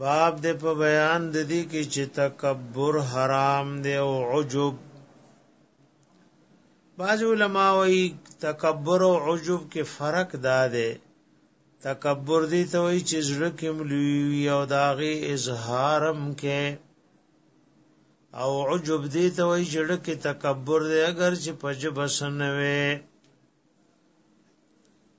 باب د په بیان د دې کې چې تکبر حرام دی او عجب بعض علما وایي تکبر او عجب کې فرق دا دی تکبر دي ته وایي چې زړه کې ملوي او داغه اظهارم کې او عجب دي ته وایي چې لکه تکبر دی اگر چې پجب سنوي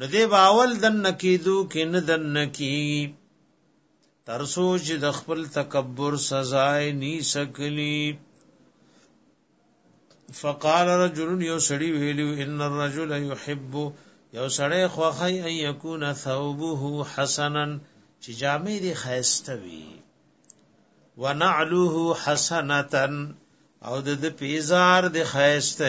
نو دی به اول دننه کېدو کې نه دننه کېږي تر څو چې د خپل تکبر سزا یې نیسه کړي فقال رجل یو سړی ویلو ان الرجل يحب یو سړی خوخی ان یکون ثوبه حسنا چې جامې دی خیسته وي ونعلوه حسنتن او د پیزار د خیسته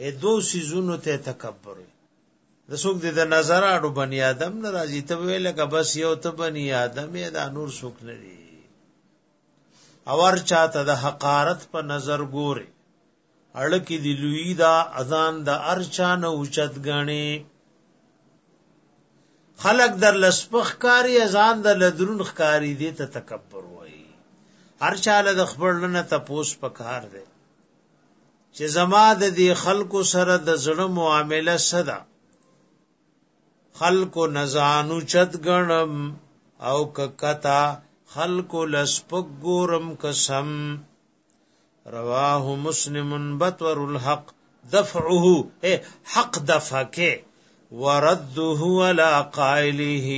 اې دو سيزونو ته تکبر وي د څوک د نظر اړو بني آدم نه راځي ته ویل ک بس یو ته بني آدم دا نور څوک نه دي اور چاته د حقارت په نظر ګوري اړکی دی لوی دا اذان د ارچا نه اوچت غني خلق در لسپخ کاری اذان د لدرون خکاری دی ته تکبر وای ارچا له خپل نه تپوس پکار دی چې زما د دې خلکو سره د زړه معامله صدا خلکو نزانو چت غنم او ککتا خلکو لسپک ګورم قسم رواه مسلم بتور الحق دفعه حق دفکه ورده على قائله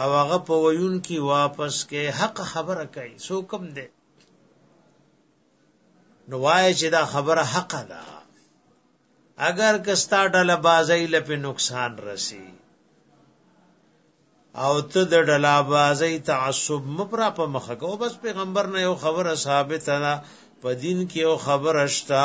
او هغه په ویون کې واپس کې حق خبره کوي سو کم ده نو وای چې دا خبره حق ده اگر کستا ډله بازی لپاره نقصان رسی او ته د ډله بازی تعصب مپرا په مخه کو بس پیغمبر نه یو خبره ثابت ده په دین کې یو خبره شته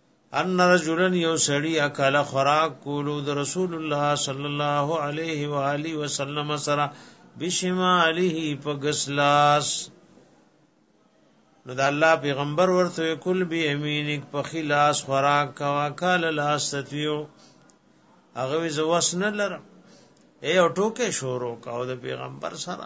ان رجلا یو سړی اکل خوراک کولو د رسول الله صلی الله علیه و آله وسلم سره بشماله په غسلاس نو د الله پیغمبر ورته کل به امینک په خلاص خوراک کوا کال لا استطيع هغه زوس نه لره اے او ټوکې شورو کاو د پیغمبر سره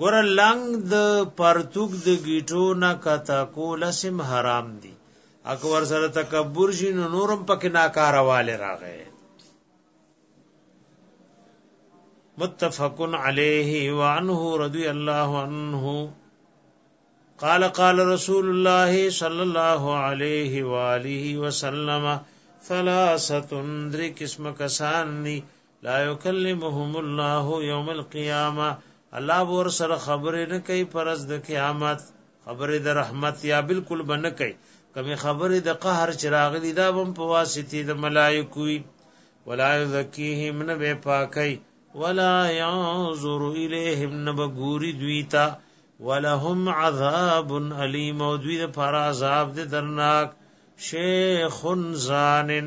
ګور لنګ د پرتوک د گیټو نه کتا کول سم حرام دي اګه ور سره تکبر شي نو نورم پکې ناکارواله راغې متفقن علیه وعنه رضی الله عنه قال قال رسول الله صلى الله عليه واله وسلم ثلاثه در قسم کسان لا یکلمهم الله یوم القیامه الله ور سره خبرې نه کوي پرز د قیامت خبرې د رحمت یا بالکل بنه کوي کمی خبرې د قهر چراغلی دا بم په واسطه د ملائکو ولا یزکیهم نه به پاکي ولا ينظر الیهم نه بغوري دویتا ولهم عذاب الیم او دوی د پر عذاب د درناک شیخ زانن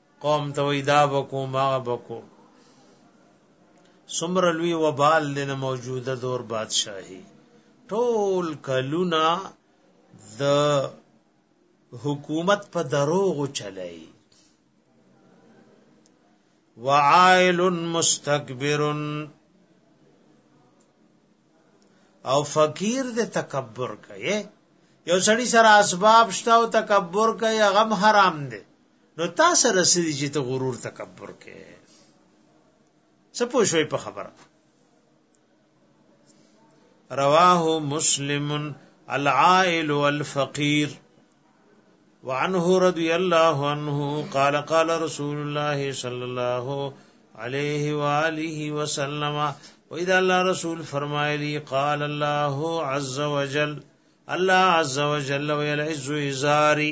قوم ته وای دا بکو ما بکو سمر لوی وبال دنه موجوده دور بادشاہي ټول کلونا د حکومت په دروغ چلای وعائل مستكبر او فقیر د تکبر کوي یو سړی سره اسباب شته او تکبر کوي غم حرام دی نو تا سره سړي چې ته غرور تکبر کې څه پوښوي په خبره رواه مسلم العائل والفقير وعنه رضي الله عنه قال قال رسول الله صلى الله عليه واله وسلم واذا الله رسول فرمایلی قال الله عز وجل الله عز وجل ويل عز ازاري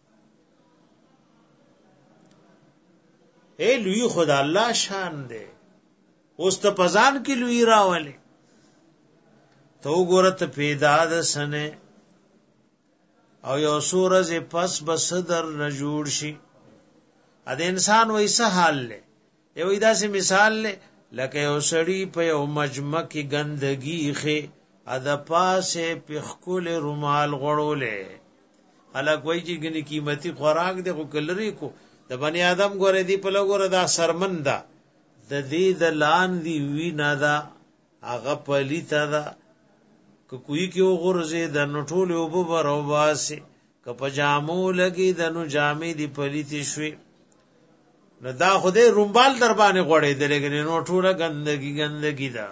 اے لوی خدا الله شان دی اوس ته پزان کې لوی راولې ته وګوره ته پیدا د سنه او یو سورز پس بس در نه جوړ شي ا د انسان وای څه حال لې یو داسې مثال لکه یو سړی په یو مجمع کې ګندګي خې ادا پاسه په خپل رومال غړولې الګ وای چې ګنې قیمتي خوراک دغه کلری کو د بنی آدم ګورې دی په لګور دا سرمنده د دې د لان دی وی نه دا هغه پلیته ده که کوی کې وغورځي د نټول وب بروباسي که په جامو لګي د نو جامې دی پلیتی شوي نو دا خوده رومبال در باندې غړې د لګنې نو ټوله ګندګي ګندګي ده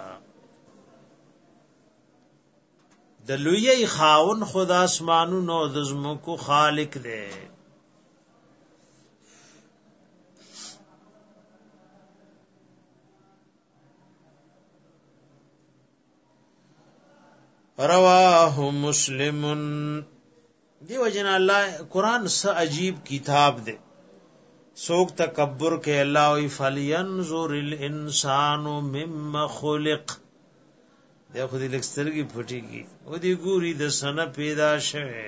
د لوی خاون خدا اسمانو نو د زمکو خالق دی رواه مسلم دیو جن الله قران س عجیب کتاب دی سوک تکبر کې الله وی فلینظر الانسان مما خلق د خو دې لکسترګي پټيږي او دې ګوري د سنه پیدا شوه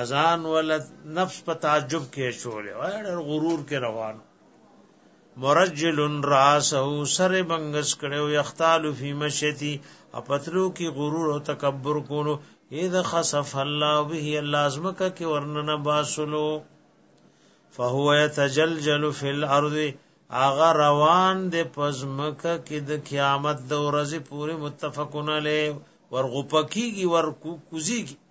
ازان ول نفس په تعجب کې چولې وای ډېر غرور کې روان مرجل راسه سر بنگس کړو یختال فی مشتی اپتلو کې غرور او تکبر کولو اذا خسف الله به الله ازمکه کې ورننه باسلو فهو يتجلجل فی الارض اغه روان د پزمکه کې د قیامت د ورځې پوری متفقونه له ورغپکیږي ورکوزیږي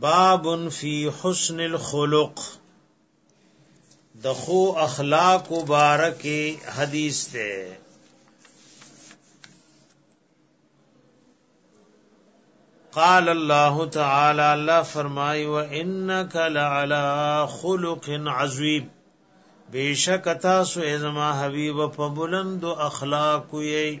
باب فی حسن الخلق د خو اخلاق مبارک حدیث ته قال الله تعالی الله فرمای و انک لعلى خلق عظیم بیشک تاسو ازما حبیب په بلند اخلاق یې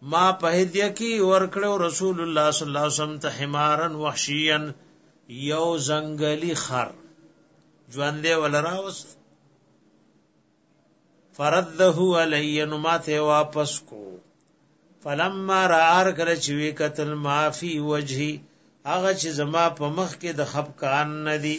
ما په هدیه کی ورکړو رسول الله صلی الله علیه وسلم ته حمارا وحشیا یو زنګلی خر ژوندې ولراوست فرده علی نو ماته واپس کو فلما رار کله چې وی قتل معافی وجهي هغه چې زما په مخ کې د خپکان ندی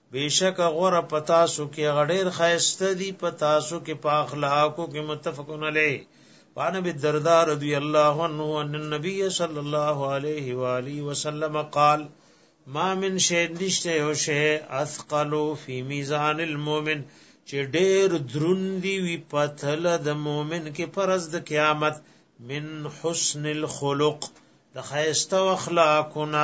بیشک غره پتا سو کې غډیر خیسته دی پتا سو کې پاخلاکو کې متفقون علی وان ابي الدرداء رضی الله عنه ان النبي صلی الله علیه و آله وسلم قال ما من شی نشته یو شی اثقل فی میزان المؤمن چې ډیر درون دی وی پتل د مؤمن کې پرز د قیامت من حسن الخلق د خیسته اخلاقنا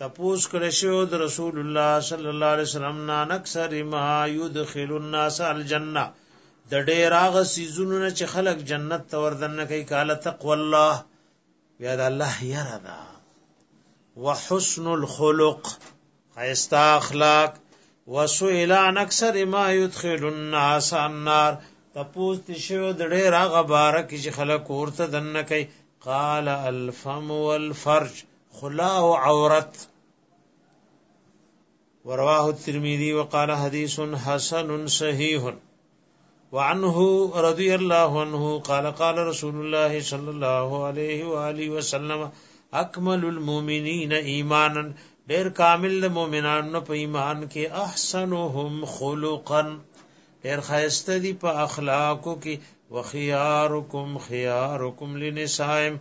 تپوس کړه شو د رسول الله صلی الله علیه وسلم نه اکثر ما يدخل الناس الجنه د ډېر هغه سيزونو نه چې خلک جنت ته وردن کوي کاله تقوا الله بیا د الله یره دا وحسن الخلق خيستا اخلاق وسئل عن اکثر ما يدخل الناس النار تپوس دي شو د ډېر هغه بارک چې خلک ورته دن کوي قال الفم والفرج خلا او عورت ورواه الترمذي وقال حديث حسن صحيح وعنه رضي الله عنه قال قال رسول الله صلى الله عليه واله وسلم اكمل المؤمنين ايمانا ډېر کامل د مؤمنانو په ایمان کې احسنهم خلقا ډېر خیسته دي په اخلاقو کې وخيارکم خيارکم لنسائم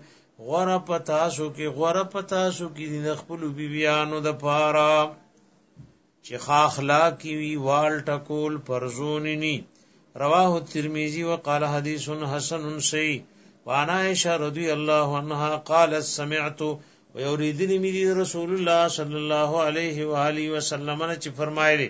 غره پتا سو کې غره پتا سو کې د خپل بیبيانو د پاره چې خاخلا کی وی وال ټکول پرزوننی رواه الترمذی وقال حدیث حسن صحیح وانا عائشہ رضی الله عنها قالت سمعت ويريدني من رسول الله صلى الله عليه واله وسلم چې فرمایلی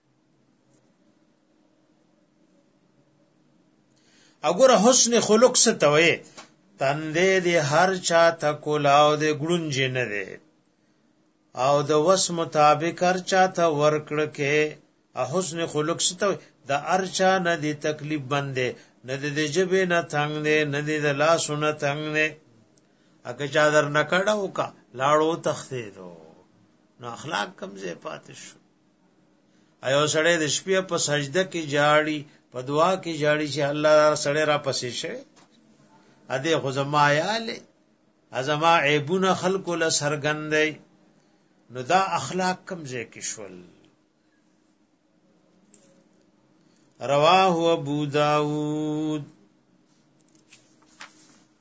اګوره حسن خلق څه ته وې تندې دې هر چا ته کولاو دې ګړنج نه دې او د وس مطابق هر چا ته ورکړ کې حسن خلق څه ته د هر چا نه دې تکلیف بندې نه دې جبې نه تنگ دې نه دې د لاس نه تنگ دې اګه چا در نکړه وکا لاړو تختې دو نو اخلاق کمزې پاتې شو ایو سړی د شپې په سجده کې جاړي په دعا کې جاړي چې الله سړی را پسې شي ا دې خو زما یاله ازما عیبونه خلق له سرګندې نو دا اخلاق کم ځای کې شول رواه ابو داود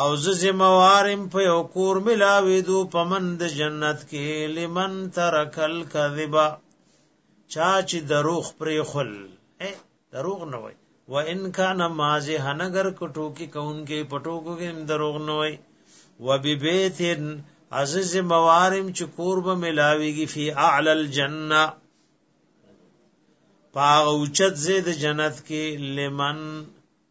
او زه زموارم په یو کور ملاوي دو پمن د جنت کې لمن ترکل کذبا چا چې دروغ پرې خل اے دروغ نه وای و ان کان مازه هنګر کټو کې کون کې پټو کې دروغ نه وای و ببیت عزیز موارم چې کور به ملاويږي فی اعلی الجنه پاغوچت زید جنت کې لمن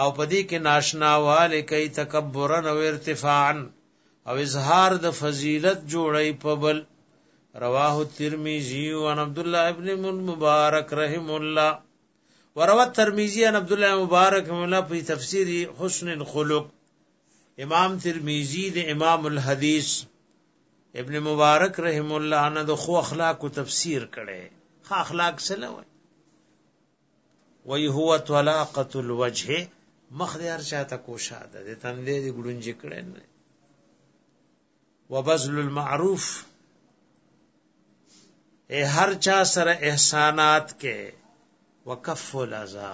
او پدې کې ناشنا والے کوي تکبرا او ارتفاعا او اظهار د فضیلت جوړي په بل رواه الترمذي عن عبد الله ابن المبارك رحم الله وروى الترمذي عن عبد الله مبارك رحم الله په تفسیر حسن الخلق امام ترمذی د امام الحديث ابن مبارک رحم الله نه د خو اخلاق او تفسیر کړي خو اخلاق سره وي وی هو طلاقه الوجه مخ دې هر چاته کوشا ده د تندې دې ګړنج کړي نه وبذل المعروف اے هر چا سره احسانات کې وکف الازا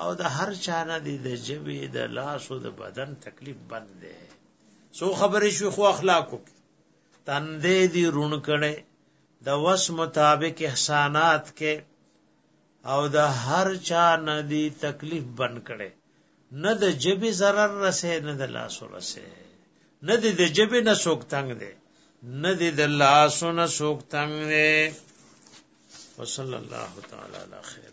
او د هر چا نه دې د جبې د لاس او د بدن تکلیف بند ده سو خبرې شو خو اخلاقو تندې دې رون کړي د وس مطابق احسانات کې او د هر چا نه دی تکلیف بن کړي نه د جبه zarar رسې نه د لاس رسې نه د جبه نه سوک تنگ دی نه د لاس نه سوک تنگ دی وصلی الله تعالی علی خیر